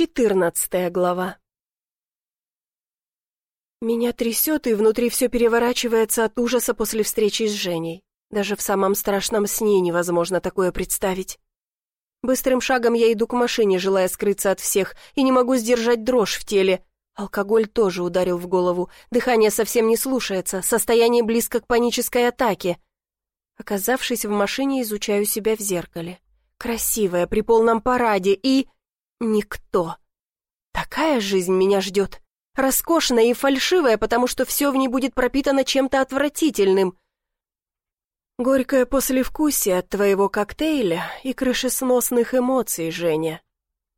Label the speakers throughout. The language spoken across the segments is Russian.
Speaker 1: Четырнадцатая глава. Меня трясет, и внутри все переворачивается от ужаса после встречи с Женей. Даже в самом страшном сне невозможно такое представить. Быстрым шагом я иду к машине, желая скрыться от всех, и не могу сдержать дрожь в теле. Алкоголь тоже ударил в голову, дыхание совсем не слушается, состояние близко к панической атаке. Оказавшись в машине, изучаю себя в зеркале. Красивая, при полном параде и... Никто. Такая жизнь меня ждет. Роскошная и фальшивая, потому что все в ней будет пропитано чем-то отвратительным. Горькое послевкусие от твоего коктейля и крышесносных эмоций, Женя.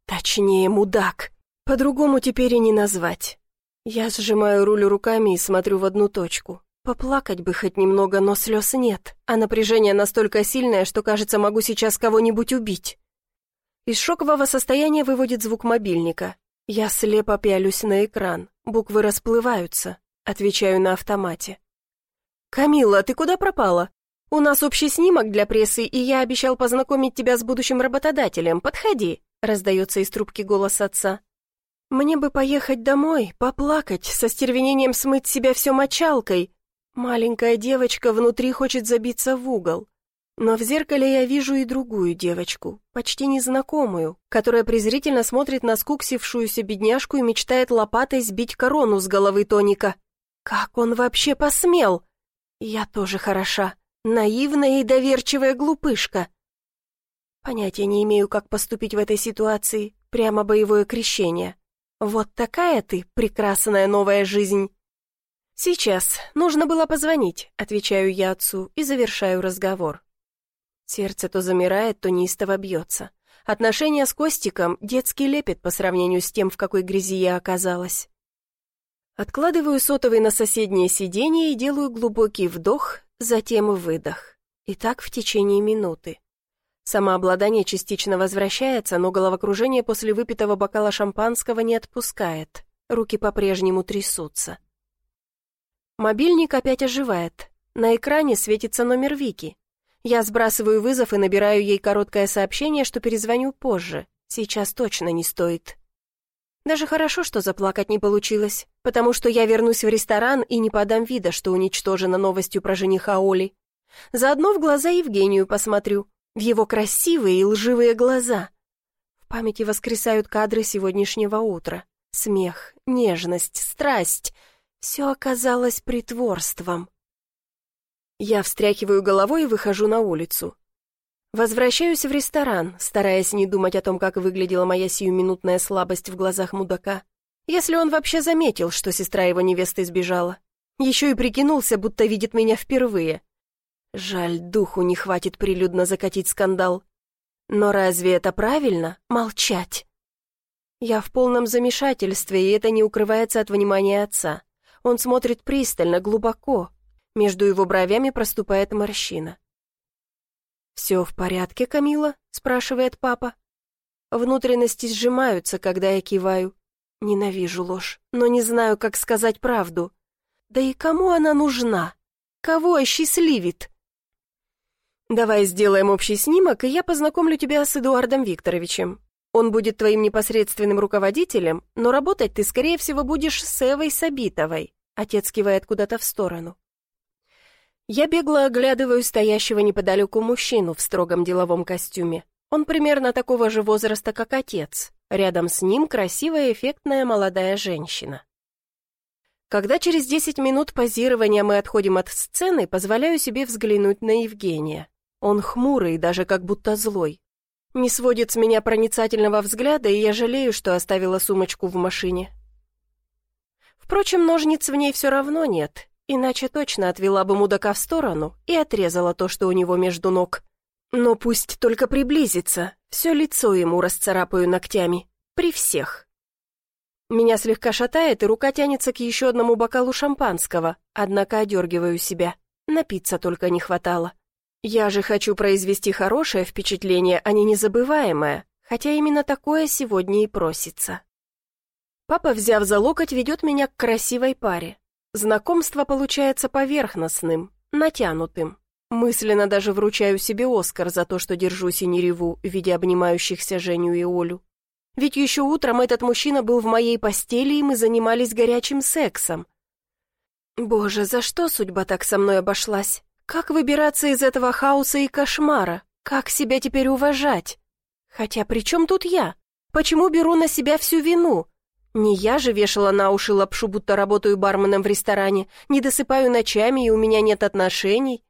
Speaker 1: Точнее, мудак. По-другому теперь и не назвать. Я сжимаю руль руками и смотрю в одну точку. Поплакать бы хоть немного, но слез нет, а напряжение настолько сильное, что, кажется, могу сейчас кого-нибудь убить. Из шокового состояния выводит звук мобильника. Я слепо пялюсь на экран, буквы расплываются. Отвечаю на автомате. «Камилла, ты куда пропала? У нас общий снимок для прессы, и я обещал познакомить тебя с будущим работодателем. Подходи», — раздается из трубки голос отца. «Мне бы поехать домой, поплакать, со стервенением смыть себя все мочалкой. Маленькая девочка внутри хочет забиться в угол. Но в зеркале я вижу и другую девочку, почти незнакомую, которая презрительно смотрит на скуксившуюся бедняжку и мечтает лопатой сбить корону с головы Тоника. Как он вообще посмел? Я тоже хороша, наивная и доверчивая глупышка. Понятия не имею, как поступить в этой ситуации, прямо боевое крещение. Вот такая ты, прекрасная новая жизнь. Сейчас, нужно было позвонить, отвечаю я отцу и завершаю разговор. Сердце то замирает, то неистово бьется. Отношения с Костиком — детский лепет по сравнению с тем, в какой грязи я оказалась. Откладываю сотовый на соседнее сиденье и делаю глубокий вдох, затем выдох. И так в течение минуты. Самообладание частично возвращается, но головокружение после выпитого бокала шампанского не отпускает. Руки по-прежнему трясутся. Мобильник опять оживает. На экране светится номер Вики. Я сбрасываю вызов и набираю ей короткое сообщение, что перезвоню позже. Сейчас точно не стоит. Даже хорошо, что заплакать не получилось, потому что я вернусь в ресторан и не подам вида, что уничтожена новостью про жениха Оли. Заодно в глаза Евгению посмотрю, в его красивые и лживые глаза. В памяти воскресают кадры сегодняшнего утра. Смех, нежность, страсть. Все оказалось притворством. Я встряхиваю головой и выхожу на улицу. Возвращаюсь в ресторан, стараясь не думать о том, как выглядела моя сиюминутная слабость в глазах мудака. Если он вообще заметил, что сестра его невесты сбежала. Еще и прикинулся, будто видит меня впервые. Жаль, духу не хватит прилюдно закатить скандал. Но разве это правильно — молчать? Я в полном замешательстве, и это не укрывается от внимания отца. Он смотрит пристально, глубоко, между его бровями проступает морщина. «Все в порядке, Камила?» — спрашивает папа. Внутренности сжимаются, когда я киваю. Ненавижу ложь, но не знаю, как сказать правду. Да и кому она нужна? Кого осчастливит? Давай сделаем общий снимок, и я познакомлю тебя с Эдуардом Викторовичем. Он будет твоим непосредственным руководителем, но работать ты, скорее всего, будешь с Эвой Сабитовой. Отец кивает куда-то в сторону. Я бегло оглядываю стоящего неподалеку мужчину в строгом деловом костюме. Он примерно такого же возраста, как отец. Рядом с ним красивая эффектная молодая женщина. Когда через 10 минут позирования мы отходим от сцены, позволяю себе взглянуть на Евгения. Он хмурый, даже как будто злой. Не сводит с меня проницательного взгляда, и я жалею, что оставила сумочку в машине. Впрочем, ножниц в ней все равно нет, Иначе точно отвела бы мудака в сторону и отрезала то, что у него между ног. Но пусть только приблизится, все лицо ему расцарапаю ногтями. При всех. Меня слегка шатает, и рука тянется к еще одному бокалу шампанского, однако одергиваю себя. Напиться только не хватало. Я же хочу произвести хорошее впечатление, а не незабываемое, хотя именно такое сегодня и просится. Папа, взяв за локоть, ведет меня к красивой паре. Знакомство получается поверхностным, натянутым. Мысленно даже вручаю себе Оскар за то, что держусь и не реву, видя обнимающихся Женю и Олю. Ведь еще утром этот мужчина был в моей постели, и мы занимались горячим сексом. Боже, за что судьба так со мной обошлась? Как выбираться из этого хаоса и кошмара? Как себя теперь уважать? Хотя при чем тут я? Почему беру на себя всю вину? Не я же вешала на уши лапшу, будто работаю барменом в ресторане, не досыпаю ночами, и у меня нет отношений.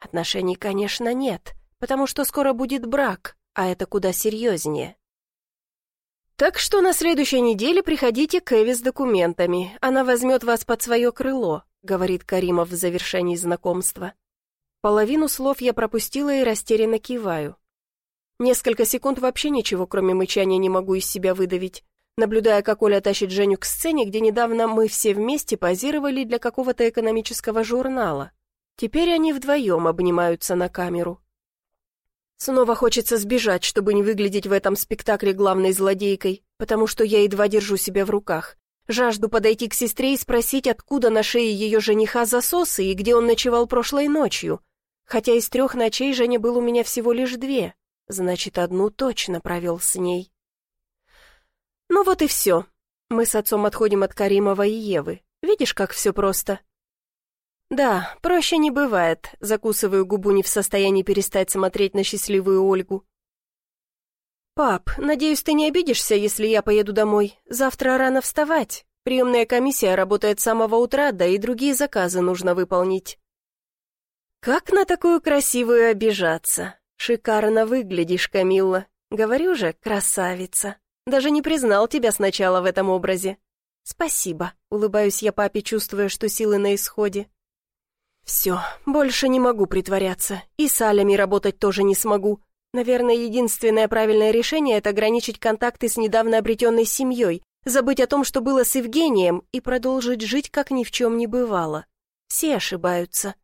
Speaker 1: Отношений, конечно, нет, потому что скоро будет брак, а это куда серьезнее. Так что на следующей неделе приходите к Эви с документами. Она возьмет вас под свое крыло», — говорит Каримов в завершении знакомства. Половину слов я пропустила и растерянно киваю. Несколько секунд вообще ничего, кроме мычания, не могу из себя выдавить, наблюдая, как Оля тащит Женю к сцене, где недавно мы все вместе позировали для какого-то экономического журнала. Теперь они вдвоем обнимаются на камеру. Снова хочется сбежать, чтобы не выглядеть в этом спектакле главной злодейкой, потому что я едва держу себя в руках. Жажду подойти к сестре и спросить, откуда на шее ее жениха засосы и где он ночевал прошлой ночью. Хотя из трех ночей Женя был у меня всего лишь две, значит, одну точно провел с ней. Ну вот и все. Мы с отцом отходим от Каримова и Евы. Видишь, как все просто? «Да, проще не бывает», — закусываю губу не в состоянии перестать смотреть на счастливую Ольгу. «Пап, надеюсь, ты не обидишься, если я поеду домой. Завтра рано вставать. Приемная комиссия работает с самого утра, да и другие заказы нужно выполнить». «Как на такую красивую обижаться? Шикарно выглядишь, Камилла. Говорю же, красавица. Даже не признал тебя сначала в этом образе». «Спасибо», — улыбаюсь я папе, чувствуя, что силы на исходе. «Все, больше не могу притворяться, и с Алями работать тоже не смогу. Наверное, единственное правильное решение — это ограничить контакты с недавно обретенной семьей, забыть о том, что было с Евгением, и продолжить жить, как ни в чем не бывало. Все ошибаются.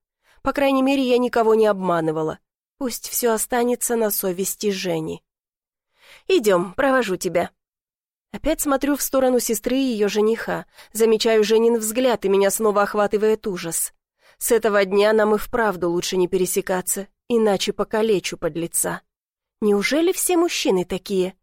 Speaker 1: По крайней мере, я никого не обманывала. Пусть все останется на совести Жени. «Идем, провожу тебя». Опять смотрю в сторону сестры и ее жениха, замечаю Женин взгляд, и меня снова охватывает ужас. С этого дня нам и вправду лучше не пересекаться, иначе покалечу под лица. Неужели все мужчины такие?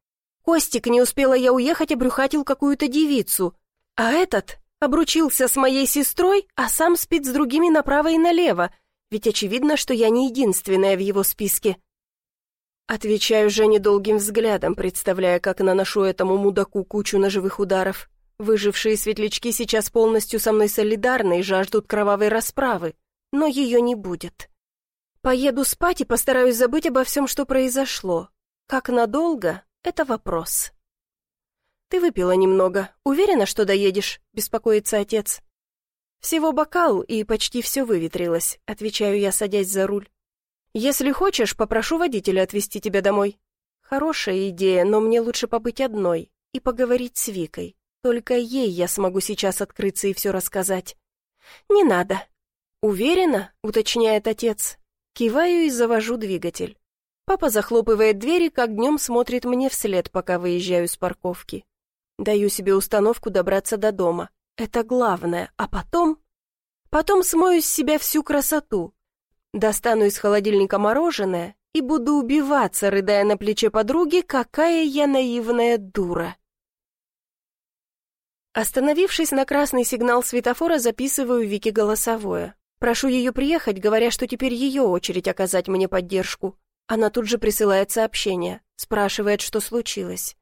Speaker 1: Костик, не успела я уехать, обрюхатил какую-то девицу. А этот обручился с моей сестрой, а сам спит с другими направо и налево, ведь очевидно, что я не единственная в его списке. Отвечаю Жене долгим взглядом, представляя, как наношу этому мудаку кучу ножевых ударов. Выжившие светлячки сейчас полностью со мной солидарны и жаждут кровавой расправы, но ее не будет. Поеду спать и постараюсь забыть обо всем, что произошло. Как надолго — это вопрос. «Ты выпила немного. Уверена, что доедешь?» — беспокоится отец. «Всего бокал, и почти все выветрилось», — отвечаю я, садясь за руль. «Если хочешь, попрошу водителя отвезти тебя домой». «Хорошая идея, но мне лучше побыть одной и поговорить с Викой. Только ей я смогу сейчас открыться и все рассказать. «Не надо». «Уверена?» — уточняет отец. Киваю и завожу двигатель. Папа захлопывает двери, как днем смотрит мне вслед, пока выезжаю с парковки. Даю себе установку добраться до дома. Это главное. А потом... Потом смою с себя всю красоту. Достану из холодильника мороженое и буду убиваться, рыдая на плече подруги, какая я наивная дура. Остановившись на красный сигнал светофора, записываю Вике голосовое. Прошу ее приехать, говоря, что теперь ее очередь оказать мне поддержку. Она тут же присылает сообщение, спрашивает, что случилось.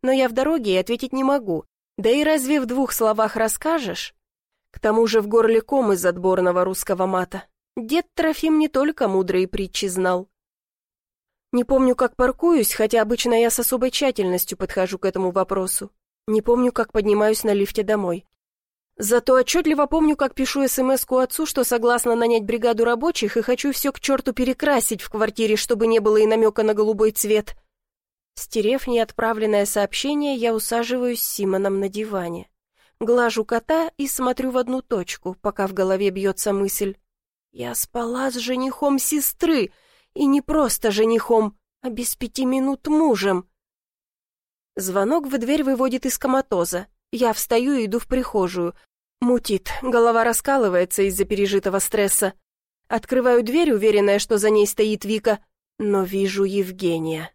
Speaker 1: Но я в дороге и ответить не могу. Да и разве в двух словах расскажешь? К тому же в горле ком из отборного русского мата. Дед Трофим не только мудрые притчи знал. Не помню, как паркуюсь, хотя обычно я с особой тщательностью подхожу к этому вопросу. Не помню, как поднимаюсь на лифте домой. Зато отчетливо помню, как пишу СМС-ку отцу, что согласна нанять бригаду рабочих и хочу все к черту перекрасить в квартире, чтобы не было и намека на голубой цвет. Стерев неотправленное сообщение, я усаживаюсь с Симоном на диване. Глажу кота и смотрю в одну точку, пока в голове бьется мысль. Я спала с женихом сестры, и не просто женихом, а без пяти минут мужем. Звонок в дверь выводит из коматоза. Я встаю и иду в прихожую. Мутит, голова раскалывается из-за пережитого стресса. Открываю дверь, уверенная, что за ней стоит Вика, но вижу Евгения.